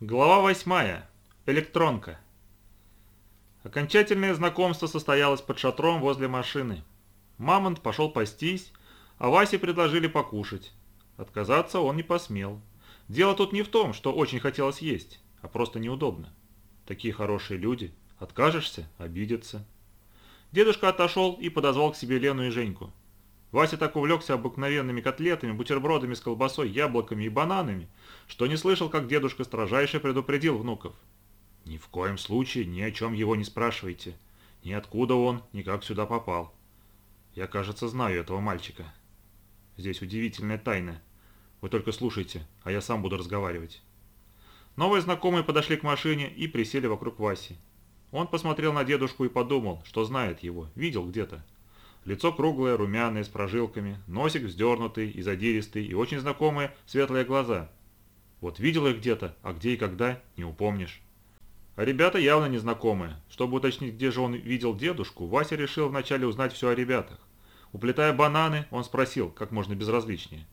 Глава 8. Электронка. Окончательное знакомство состоялось под шатром возле машины. Мамонт пошел пастись, а Васе предложили покушать. Отказаться он не посмел. Дело тут не в том, что очень хотелось есть, а просто неудобно. Такие хорошие люди. Откажешься – обидятся. Дедушка отошел и подозвал к себе Лену и Женьку. Вася так увлекся обыкновенными котлетами, бутербродами с колбасой, яблоками и бананами, что не слышал, как дедушка строжайше предупредил внуков. «Ни в коем случае ни о чем его не спрашивайте. Ни откуда он, ни как сюда попал. Я, кажется, знаю этого мальчика. Здесь удивительная тайна. Вы только слушайте, а я сам буду разговаривать». Новые знакомые подошли к машине и присели вокруг Васи. Он посмотрел на дедушку и подумал, что знает его, видел где-то. Лицо круглое, румяное, с прожилками, носик вздернутый и задиристый, и очень знакомые светлые глаза. Вот видел их где-то, а где и когда, не упомнишь. А ребята явно незнакомые. Чтобы уточнить, где же он видел дедушку, Вася решил вначале узнать все о ребятах. Уплетая бананы, он спросил, как можно безразличнее.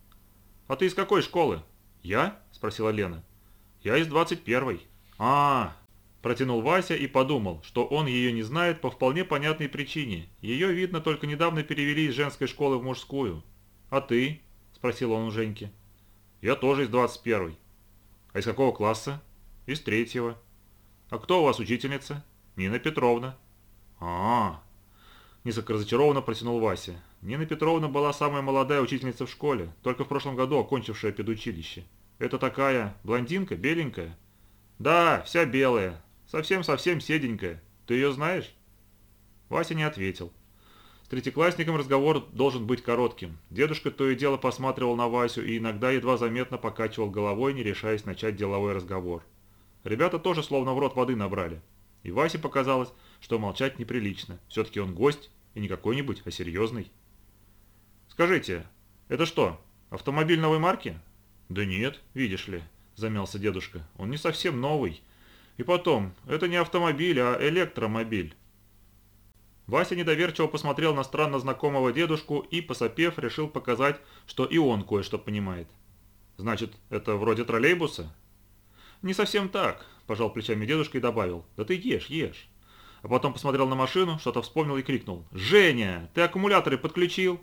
«А ты из какой школы?» «Я?» – спросила Лена. «Я из 21-й». «А, Протянул Вася и подумал, что он ее не знает по вполне понятной причине. Ее, видно, только недавно перевели из женской школы в мужскую. «А ты?» – спросил он у Женьки. «Я тоже из 21-й». «А из какого класса?» «Из третьего». «А кто у вас учительница?» «Нина Петровна». «А-а-а!» Несколько разочарованно протянул Вася. Нина Петровна была самая молодая учительница в школе, только в прошлом году окончившая педучилище. «Это такая блондинка, беленькая?» «Да, вся белая, Совсем-совсем седенькая. Ты ее знаешь?» Вася не ответил. С третьеклассником разговор должен быть коротким. Дедушка то и дело посматривал на Васю и иногда едва заметно покачивал головой, не решаясь начать деловой разговор. Ребята тоже словно в рот воды набрали. И Васе показалось, что молчать неприлично. Все-таки он гость, и не какой-нибудь, а серьезный. «Скажите, это что, автомобиль новой марки?» «Да нет, видишь ли», – замялся дедушка. «Он не совсем новый. И потом, это не автомобиль, а электромобиль. Вася недоверчиво посмотрел на странно знакомого дедушку и, посопев, решил показать, что и он кое-что понимает. «Значит, это вроде троллейбуса?» «Не совсем так», – пожал плечами дедушка и добавил. «Да ты ешь, ешь». А потом посмотрел на машину, что-то вспомнил и крикнул. «Женя, ты аккумуляторы подключил?»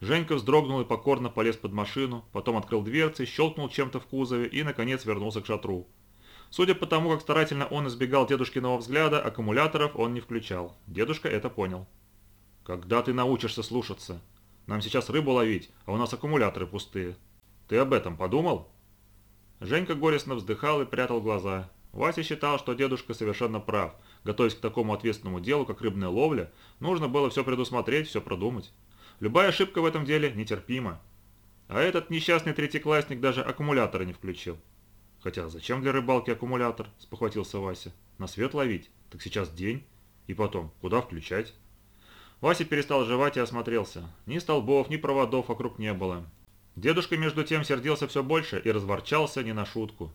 Женька вздрогнул и покорно полез под машину, потом открыл дверцы, щелкнул чем-то в кузове и, наконец, вернулся к шатру. Судя по тому, как старательно он избегал дедушкиного взгляда, аккумуляторов он не включал. Дедушка это понял. «Когда ты научишься слушаться? Нам сейчас рыбу ловить, а у нас аккумуляторы пустые. Ты об этом подумал?» Женька горестно вздыхал и прятал глаза. Вася считал, что дедушка совершенно прав. Готовясь к такому ответственному делу, как рыбная ловля, нужно было все предусмотреть, все продумать. Любая ошибка в этом деле нетерпима. А этот несчастный третьеклассник даже аккумуляторы не включил. Хотя зачем для рыбалки аккумулятор, спохватился Вася. На свет ловить? Так сейчас день. И потом, куда включать? Вася перестал жевать и осмотрелся. Ни столбов, ни проводов вокруг не было. Дедушка между тем сердился все больше и разворчался не на шутку.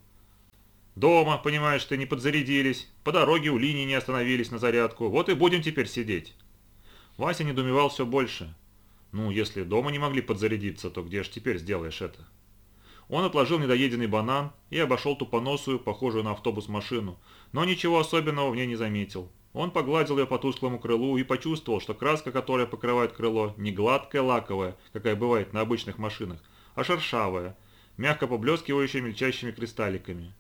«Дома, понимаешь ты, не подзарядились, по дороге у линии не остановились на зарядку, вот и будем теперь сидеть». Вася недумевал все больше. «Ну, если дома не могли подзарядиться, то где ж теперь сделаешь это?» Он отложил недоеденный банан и обошел тупоносую, похожую на автобус машину, но ничего особенного в ней не заметил. Он погладил ее по тусклому крылу и почувствовал, что краска, которая покрывает крыло, не гладкая лаковая, какая бывает на обычных машинах, а шершавая, мягко поблескивающая мельчайшими кристалликами.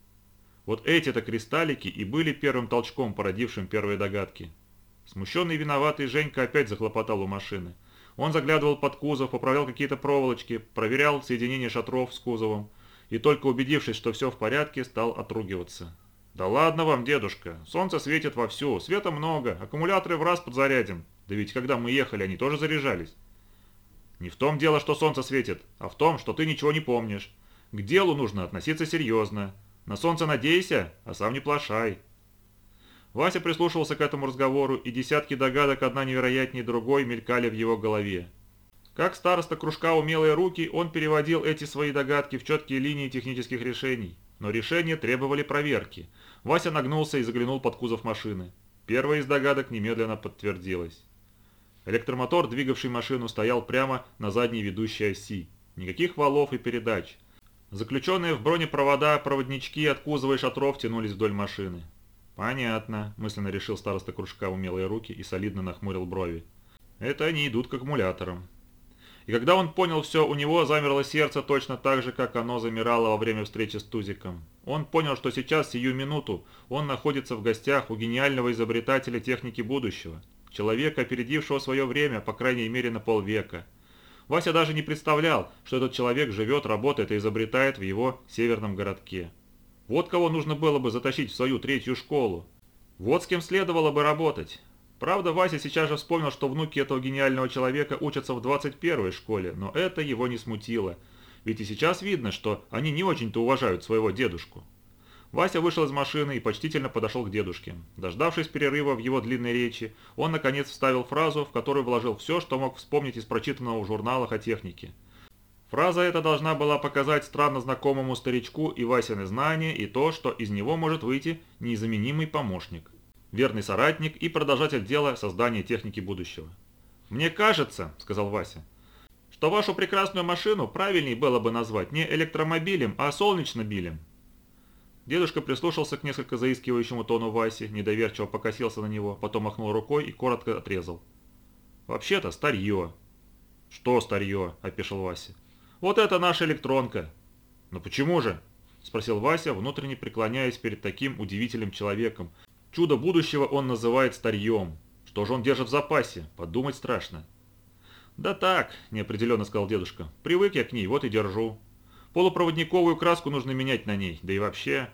Вот эти-то кристаллики и были первым толчком, породившим первые догадки. Смущенный и виноватый Женька опять захлопотал у машины. Он заглядывал под кузов, поправлял какие-то проволочки, проверял соединение шатров с кузовом и только убедившись, что все в порядке, стал отругиваться. «Да ладно вам, дедушка, солнце светит вовсю, света много, аккумуляторы в раз подзарядим. Да ведь когда мы ехали, они тоже заряжались». «Не в том дело, что солнце светит, а в том, что ты ничего не помнишь. К делу нужно относиться серьезно. На солнце надейся, а сам не плашай». Вася прислушивался к этому разговору, и десятки догадок, одна невероятнее другой, мелькали в его голове. Как староста кружка «Умелые руки», он переводил эти свои догадки в четкие линии технических решений. Но решения требовали проверки. Вася нагнулся и заглянул под кузов машины. Первая из догадок немедленно подтвердилась. Электромотор, двигавший машину, стоял прямо на задней ведущей оси. Никаких валов и передач. Заключенные в бронепровода проводнички от кузова и шатров тянулись вдоль машины. «Понятно», – мысленно решил староста кружка умелые руки и солидно нахмурил брови. «Это они идут к аккумуляторам». И когда он понял все, у него замерло сердце точно так же, как оно замирало во время встречи с Тузиком. Он понял, что сейчас, сию минуту, он находится в гостях у гениального изобретателя техники будущего. Человека, опередившего свое время, по крайней мере, на полвека. Вася даже не представлял, что этот человек живет, работает и изобретает в его северном городке. Вот кого нужно было бы затащить в свою третью школу. Вот с кем следовало бы работать. Правда, Вася сейчас же вспомнил, что внуки этого гениального человека учатся в 21-й школе, но это его не смутило. Ведь и сейчас видно, что они не очень-то уважают своего дедушку. Вася вышел из машины и почтительно подошел к дедушке. Дождавшись перерыва в его длинной речи, он наконец вставил фразу, в которую вложил все, что мог вспомнить из прочитанного в журналах о технике. Фраза эта должна была показать странно знакомому старичку и Васины знания, и то, что из него может выйти незаменимый помощник, верный соратник и продолжатель дела создания техники будущего. «Мне кажется», — сказал Вася, — «что вашу прекрасную машину правильнее было бы назвать не электромобилем, а солнечнобилем». Дедушка прислушался к несколько заискивающему тону Васи, недоверчиво покосился на него, потом махнул рукой и коротко отрезал. «Вообще-то старье». «Что старье?» – опешил Вася. «Вот это наша электронка». «Но почему же?» – спросил Вася, внутренне преклоняясь перед таким удивительным человеком. Чудо будущего он называет старьем. Что же он держит в запасе? Подумать страшно. «Да так», – неопределенно сказал дедушка. «Привык я к ней, вот и держу». Полупроводниковую краску нужно менять на ней, да и вообще...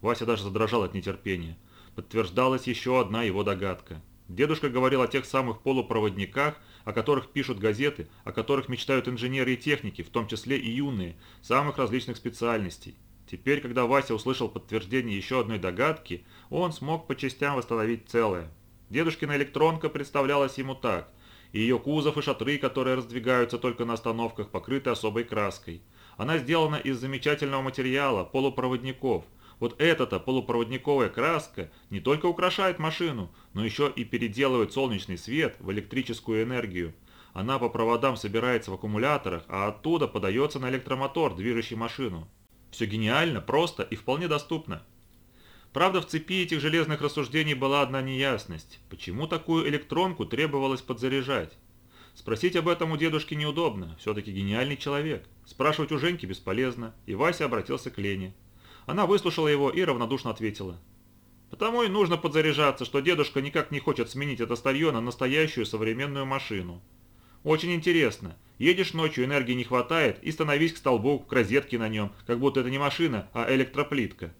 Вася даже задрожал от нетерпения. Подтверждалась еще одна его догадка. Дедушка говорил о тех самых полупроводниках, о которых пишут газеты, о которых мечтают инженеры и техники, в том числе и юные, самых различных специальностей. Теперь, когда Вася услышал подтверждение еще одной догадки, он смог по частям восстановить целое. Дедушкина электронка представлялась ему так. Ее кузов и шатры, которые раздвигаются только на остановках, покрыты особой краской – она сделана из замечательного материала, полупроводников. Вот эта-то полупроводниковая краска не только украшает машину, но еще и переделывает солнечный свет в электрическую энергию. Она по проводам собирается в аккумуляторах, а оттуда подается на электромотор, движущий машину. Все гениально, просто и вполне доступно. Правда, в цепи этих железных рассуждений была одна неясность. Почему такую электронку требовалось подзаряжать? Спросить об этом у дедушки неудобно, все-таки гениальный человек. Спрашивать у Женьки бесполезно, и Вася обратился к Лене. Она выслушала его и равнодушно ответила. «Потому и нужно подзаряжаться, что дедушка никак не хочет сменить это старье на настоящую современную машину. Очень интересно. Едешь ночью, энергии не хватает, и становись к столбу, к розетке на нем, как будто это не машина, а электроплитка.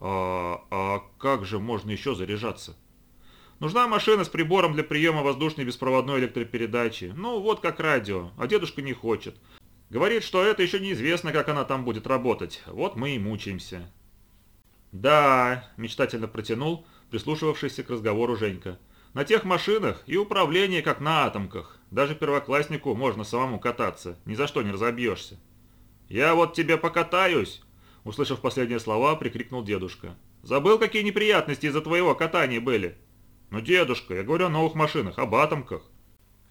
А, а как же можно еще заряжаться?» Нужна машина с прибором для приема воздушной беспроводной электропередачи. Ну, вот как радио, а дедушка не хочет. Говорит, что это еще неизвестно, как она там будет работать. Вот мы и мучаемся. Да, мечтательно протянул, прислушивавшийся к разговору Женька. На тех машинах и управление как на атомках. Даже первокласснику можно самому кататься, ни за что не разобьешься. «Я вот тебе покатаюсь!» Услышав последние слова, прикрикнул дедушка. «Забыл, какие неприятности из-за твоего катания были?» «Ну, дедушка, я говорю о новых машинах, об атомках».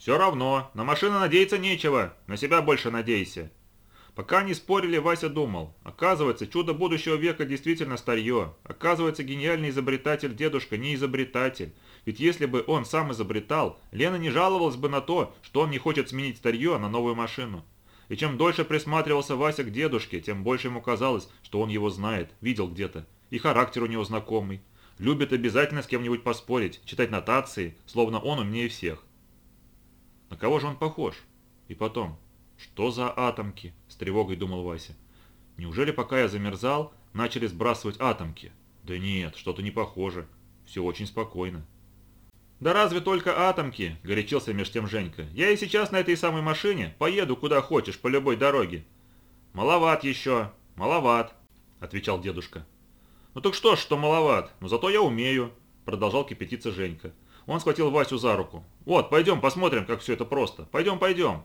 «Все равно, на машины надеяться нечего, на себя больше надейся». Пока они спорили, Вася думал. Оказывается, чудо будущего века действительно старье. Оказывается, гениальный изобретатель дедушка не изобретатель. Ведь если бы он сам изобретал, Лена не жаловалась бы на то, что он не хочет сменить старье на новую машину. И чем дольше присматривался Вася к дедушке, тем больше ему казалось, что он его знает, видел где-то. И характер у него знакомый. Любит обязательно с кем-нибудь поспорить, читать нотации, словно он умнее всех. На кого же он похож? И потом, что за атомки? С тревогой думал Вася. Неужели пока я замерзал, начали сбрасывать атомки? Да нет, что-то не похоже. Все очень спокойно. «Да разве только атомки?» – горячился меж тем Женька. «Я и сейчас на этой самой машине поеду куда хочешь по любой дороге». «Маловат еще, маловат», – отвечал дедушка. «Ну так что ж, что маловат, но зато я умею», – продолжал кипятиться Женька. Он схватил Васю за руку. «Вот, пойдем посмотрим, как все это просто. Пойдем, пойдем».